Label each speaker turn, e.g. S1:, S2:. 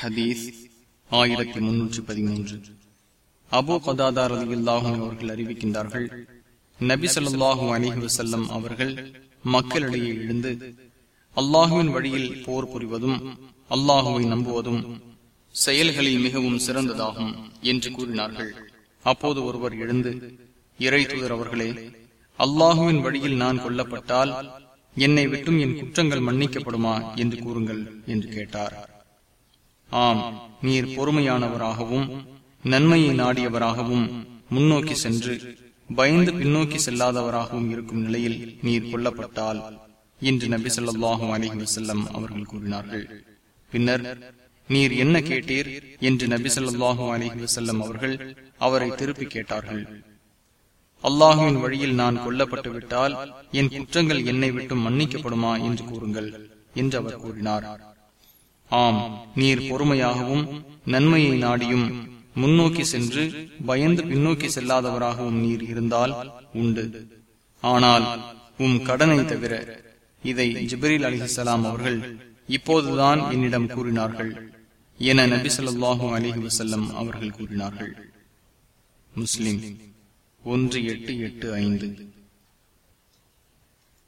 S1: ஹதீஸ் ஆயிரத்தி முன்னூற்றி பதிமூன்று. அபு கதாதார் அலியுல்லாஹும் அவர்கள் அறிவிக்கின்றார்கள் நபி சொல்லாஹு அலிஹி வசல்லம் அவர்கள் மக்களிடையே எழுந்து அல்லாஹுவின் வழியில் போர் புரிவதும் அல்லாஹுவை நம்புவதும் செயல்களில் மிகவும் சிறந்ததாகும் என்று கூறினார்கள். அப்போது ஒருவர் எழுந்து இறை தூதர் அவர்களே அல்லாஹுவின் வழியில் நான் கொல்லப்பட்டால் என்னை விட்டும் என் குற்றங்கள் மன்னிக்கப்படுமா? என்று கூறுங்கள் என்று கேட்டார். ஆம் நீர் பொறுமையானவராகவும் நன்மையை நாடியவராகவும் முன்னோக்கி சென்று பயந்து பின்னோக்கி செல்லாதவராகவும் இருக்கும் நிலையில் நீர் கொல்லப்பட்டால் என்று நபி சொல்லாஹும் அலிஹி வசல்லம் அவர்கள் கூறினார்கள். பின்னர் நீர் என்ன கேட்டீர்? என்று நபி சொல்லாஹும் அலிஹி வசல்லம் அவர்கள் அவரை திருப்பி கேட்டார்கள். அல்லாஹுவின் வழியில் நான் கொல்லப்பட்டு விட்டால் என் குற்றங்கள் என்னை விட்டு மன்னிக்கப்படுமா என்று கூறுங்கள் என்று அவர் கூறினார். ஆம் நீர் பொறுமையாகவும் நன்மையை நாடியும். முன்னோக்கி சென்று பயந்து பின்னோக்கி செல்லாதவராகவும் நீர் இருந்தால் உண்டு. ஆனால் உம் கடனை தவிர இதை ஜிபரில் அலிஹலாம் அவர்கள் இப்போதுதான் என்னிடம் கூறினார்கள். என நபி சொல்லாஹு அலிஹி வசல்லம் அவர்கள் கூறினார்கள். முஸ்லிம் ஒன்று எட்டு எட்டு ஐந்து.